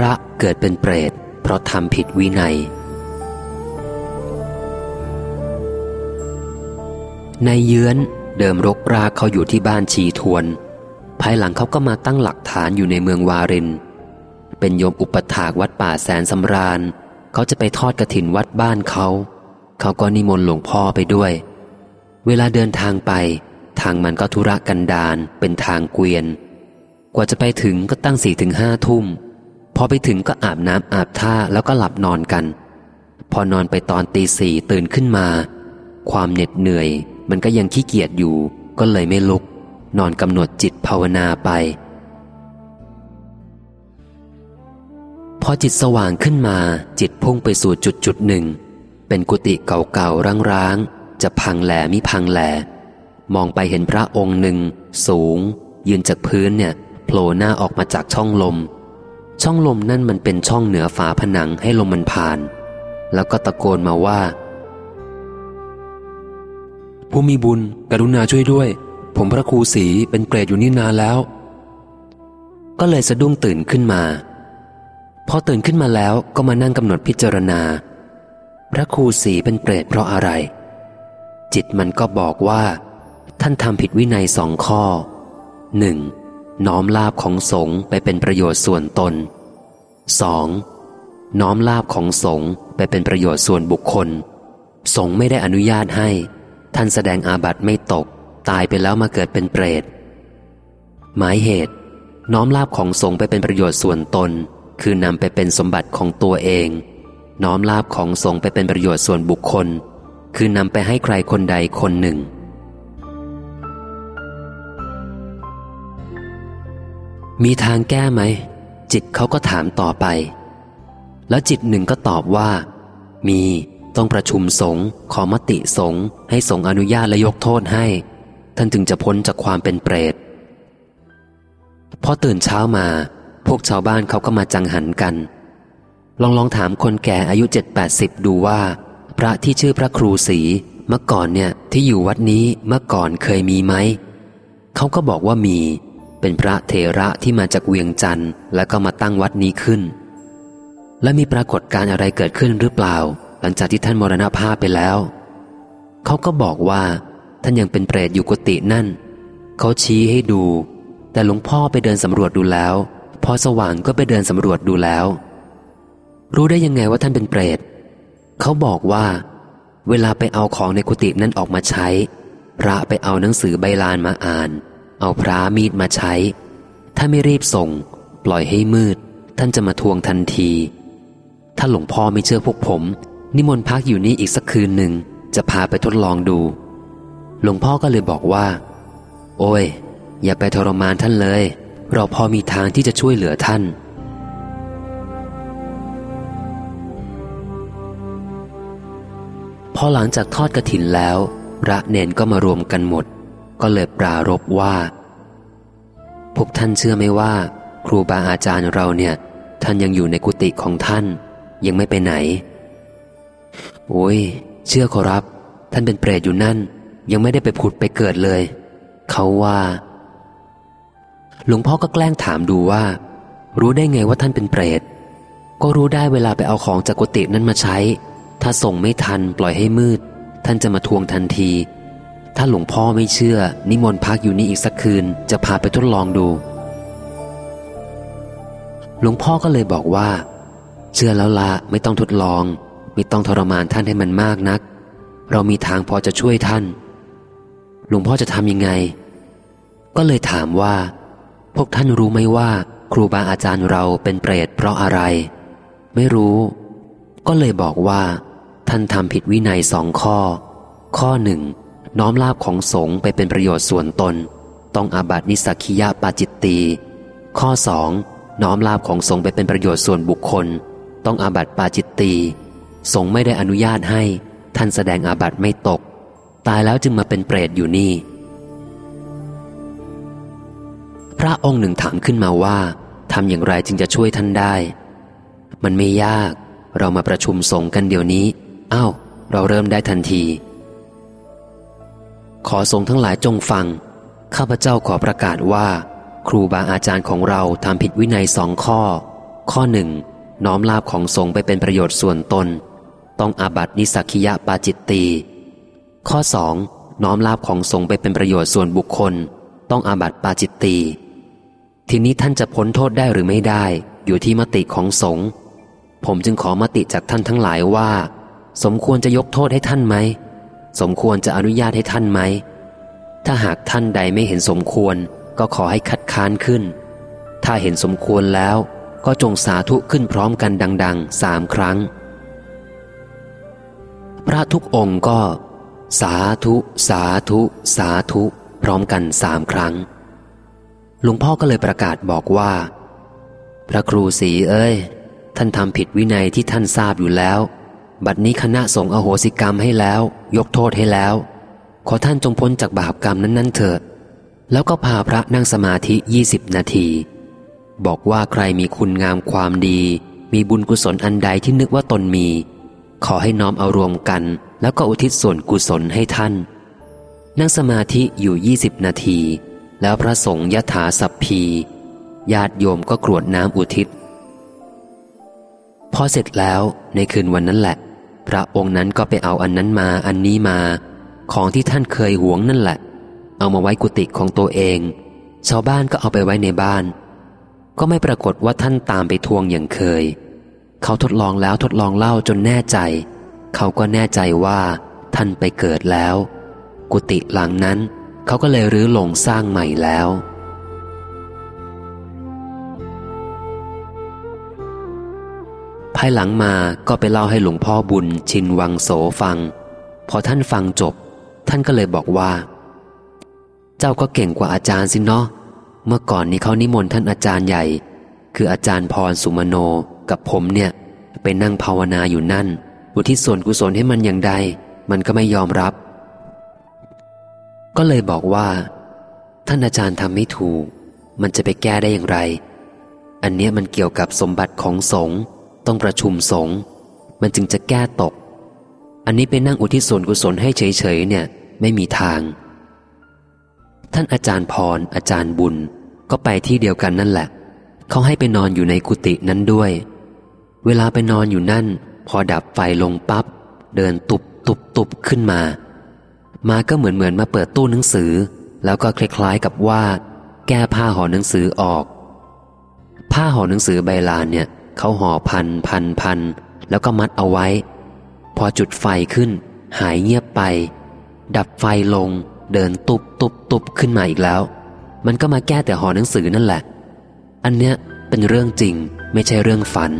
พระเกิดเป็นเปรต เพราะทำผิดวินัย ในเยื้อนเดิมรกรากเขาอยู่ที่บ้านชีทวน ภายหลังเขาก็มาตั้งหลักฐานอยู่ในเมืองวาริน เป็นโยมอุปถากวัดป่าแสนสำราญ เขาจะไปทอดกระถินวัดบ้านเขา เขาก็นิมนต์หลวงพ่อไปด้วย เวลาเดินทางไป ทางมันก็ธุระกันดารเป็นทางเกวียน กว่าจะไปถึงก็ตั้งสี่ถึงห้าทุ่ม พอไปถึงก็อาบน้ำอาบท่าแล้วก็หลับนอนกัน พอนอนไปตอนตีสี่ตื่นขึ้นมา ความเหน็ดเหนื่อย มันก็ยังขี้เกียจอยู่ ก็เลยไม่ลุก นอนกำหนดจิตภาวนาไป พอจิตสว่างขึ้นมา จิตพุ่งไปสู่จุดจุดหนึ่ง เป็นกุฏิเก่าๆร้างๆจะพังแหลมิพังแหลมองไปเห็นพระองค์หนึ่ง สูง ยืนจากพื้นเนี่ยโผล่หน้าออกมาจากช่องลม ช่องลมนั่นมันเป็นช่องเหนือฝาผนังให้ลมมันผ่าน แล้วก็ตะโกนมาว่า ผู้มีบุญ กรุณาช่วยด้วย ผมพระครูศรีเป็นเปรตอยู่นี่นานแล้ว ก็เลยสะดุ้งตื่นขึ้นมา พอตื่นขึ้นมาแล้วก็มานั่งกำหนดพิจารณา พระครูศรีเป็นเปรตเพราะอะไร จิตมันก็บอกว่า ท่านทำผิดวินัยสองข้อหนึ่ง น้อมลาบของสงไปเป็นประโยชน์ส่วนตน 2. น้อมลาบของสงไปเป็นประโยชน์ส่วนบุคคล สงไม่ได้อนุญาตให้ ท่านแสดงอาบัติไม่ตก ตายไปแล้วมาเกิดเป็นเปรต หมายเหตุ น้อมลาบของสงไปเป็นประโยชน์ส่วนตน คือนำไปเป็นสมบัติของตัวเอง น้อมลาบของสงไปเป็นประโยชน์ส่วนบุคคล คือนำไปให้ใครคนใดคนหนึ่ง มีทางแก้ไหม จิตเขาก็ถามต่อไป แล้วจิตหนึ่งก็ตอบว่า มีต้องประชุมสงฆ์ขอมติสงฆ์ให้สงฆ์อนุญาตและยกโทษให้ ท่านถึงจะพ้นจากความเป็นเปรตพอตื่นเช้ามา พวกชาวบ้านเขาก็มาจังหันกัน ลองลองถามคนแก่อายุเจ็ดแปดสิบดูว่า พระที่ชื่อพระครูศรีเมื่อก่อนเนี่ยที่อยู่วัดนี้เมื่อก่อนเคยมีไหมเขาก็บอกว่ามี เป็นพระเถระที่มาจากเวียงจันทร์แล้วก็มาตั้งวัดนี้ขึ้น และมีปรากฏการอะไรเกิดขึ้นหรือเปล่า หลังจากที่ท่านมรณภาพไปแล้ว เขาก็บอกว่า ท่านยังเป็นเปรตอยู่กุฏินั่น เขาชี้ให้ดู แต่หลวงพ่อไปเดินสำรวจดูแล้ว พอสว่างก็ไปเดินสำรวจดูแล้ว รู้ได้ยังไงว่าท่านเป็นเปรตเขาบอกว่า เวลาไปเอาของในกุฏินั้นออกมาใช้ พระไปเอาหนังสือใบลานมาอ่าน เอาพระมีดมาใช้ ถ้าไม่รีบส่ง ปล่อยให้มืด ท่านจะมาทวงทันที ถ้าหลวงพ่อไม่เชื่อพวกผม นิมนต์พักอยู่นี่อีกสักคืนหนึ่ง จะพาไปทดลองดู หลวงพ่อก็เลยบอกว่า โอ้ย อย่าไปทรมานท่านเลย เราพอมีทางที่จะช่วยเหลือท่านพอหลังจากทอดกระถินแล้วพระเนนก็มารวมกันหมด ก็เลยปรารบว่า พวกท่านเชื่อไหมว่า ครูบาอาจารย์เราเนี่ย ท่านยังอยู่ในกุฏิของท่าน ยังไม่ไปไหน โอ้ย เชื่อขอรับ ท่านเป็นเปรตอยู่นั่น ยังไม่ได้ไปผุดไปเกิดเลย เขาว่า หลวงพ่อก็แกล้งถามดูว่า รู้ได้ไงว่าท่านเป็นเปรตก็รู้ได้เวลาไปเอาของจากกุฏินั้นมาใช้ ถ้าส่งไม่ทันปล่อยให้มืด ท่านจะมาทวงทันที ถ้าหลวงพ่อไม่เชื่อ นิมนต์พักอยู่นี่อีกสักคืน จะพาไปทดลองดู หลวงพ่อก็เลยบอกว่า เชื่อแล้วละไม่ต้องทดลอง ไม่ต้องทรมานท่านให้มันมากนัก เรามีทางพอจะช่วยท่าน หลวงพ่อจะทำยังไง ก็เลยถามว่า พวกท่านรู้ไหมว่า ครูบาอาจารย์เราเป็นเปรตเพราะอะไร ไม่รู้ ก็เลยบอกว่า ท่านทำผิดวินัยสองข้อ ข้อหนึ่ง น้อมลาบของสงฆ์ไปเป็นประโยชน์ส่วนตน ต้องอาบัตินิสักคิยาปาจิตตีข้อสองน้อมลาบของสงฆ์ไปเป็นประโยชน์ส่วนบุคคล ต้องอาบัติปาจิตตีสงฆ์ไม่ได้อนุญาตให้ ท่านแสดงอาบัติไม่ตก ตายแล้วจึงมาเป็นเปรตอยู่นี่ พระองค์หนึ่งถามขึ้นมาว่าทำอย่างไรจึงจะช่วยท่านได้ มันไม่ยาก เรามาประชุมสงฆ์กันเดี๋ยวนี้อ้าว เราเริ่มได้ทันที ขอสงทั้งหลายจงฟัง ข้าพเจ้าขอประกาศว่า ครูบาอาจารย์ของเราทำผิดวินัยสองข้อ ข้อหนึ่งน้อมลาบของสงไปเป็นประโยชน์ส่วนตน ต้องอาบัตินิสักิยะปาจิตตีข้อสองน้อมลาบของสงไปเป็นประโยชน์ส่วนบุคคล ต้องอาบัติปาจิตตีทีนี้ท่านจะพ้นโทษได้หรือไม่ได้ อยู่ที่มติของสงฆ์ผมจึงขอมติจากท่านทั้งหลายว่า สมควรจะยกโทษให้ท่านไหม สมควรจะอนุญาตให้ท่านไหม ถ้าหากท่านใดไม่เห็นสมควรก็ขอให้คัดค้านขึ้น ถ้าเห็นสมควรแล้วก็จงสาธุขึ้นพร้อมกันดังๆสามครั้ง พระทุกองค์ก็ สาธุ สาธุ สาธุ พร้อมกันสามครั้ง หลวงพ่อก็เลยประกาศบอกว่า พระครูศรีเอ้ย ท่านทำผิดวินัยที่ท่านทราบอยู่แล้ว บัดนี้คณะสงฆ์อโหสิกรรมให้แล้ว ยกโทษให้แล้ว ขอท่านจงพ้นจากบาปกรรมนั้น ๆ เถิดแล้วก็พาพระนั่งสมาธิยี่สิบนาที บอกว่าใครมีคุณงามความดี มีบุญกุศลอันใดที่นึกว่าตนมี ขอให้น้อมเอารวมกัน แล้วก็อุทิศส่วนกุศลให้ท่าน นั่งสมาธิอยู่ยี่สิบนาที แล้วพระสงฆ์ยถาสัพพีญาติโยมก็กรวดน้ำอุทิศพอเสร็จแล้วในคืนวันนั้นแหละ พระองค์นั้นก็ไปเอาอันนั้นมาอันนี้มา ของที่ท่านเคยหวงนั่นแหละ เอามาไว้กุฏิของตัวเอง ชาวบ้านก็เอาไปไว้ในบ้าน ก็ไม่ปรากฏว่าท่านตามไปทวงอย่างเคย เขาทดลองแล้วทดลองเล่าจนแน่ใจ เขาก็แน่ใจว่าท่านไปเกิดแล้ว กุฏิหลังนั้น เขาก็เลยรื้อลงสร้างใหม่แล้ว ภายหลังมาก็ไปเล่าให้หลวงพ่อบุญชินวังโสฟัง พอท่านฟังจบ ท่านก็เลยบอกว่า เจ้าก็เก่งกว่าอาจารย์สิเนาะเมื่อก่อนนี้เขานิมนต์ท่านอาจารย์ใหญ่ คืออาจารย์พรสุมโนกับผมเนี่ย ไปนั่งภาวนาอยู่นั่น อุทิศส่วนกุศลให้มันอย่างใด มันก็ไม่ยอมรับ ก็เลยบอกว่า ท่านอาจารย์ทำไม่ถูก มันจะไปแก้ได้อย่างไร อันเนี้ยมันเกี่ยวกับสมบัติของสงฆ์ ต้องประชุมสงฆ์มันจึงจะแก้ตก อันนี้ไปนั่งอุทิศส่วนกุศลให้เฉยๆเนี่ย ไม่มีทาง ท่านอาจารย์พร อาจารย์บุญ ก็ไปที่เดียวกันนั่นแหละ เขาให้ไปนอนอยู่ในกุฏินั้นด้วย เวลาไปนอนอยู่นั่น พอดับไฟลงปับ๊บเดินตุบตุบตุบขึ้นมา มาก็เหมือนเหมือนมาเปิดตู้หนังสือ แล้วก็คล้ายๆกับว่า แก้ผ้าห่อหนังสือออก ผ้าห่อหนังสือใบลานเนี่ย เขาห่อพันพันพันแล้วก็มัดเอาไว้ พอจุดไฟขึ้น หายเงียบไป ดับไฟลง เดินตุบตุบตุบขึ้นมาอีกแล้ว มันก็มาแก้แต่ห่อหนังสือนั่นแหละ อันเนี้ยเป็นเรื่องจริงไม่ใช่เรื่องฝัน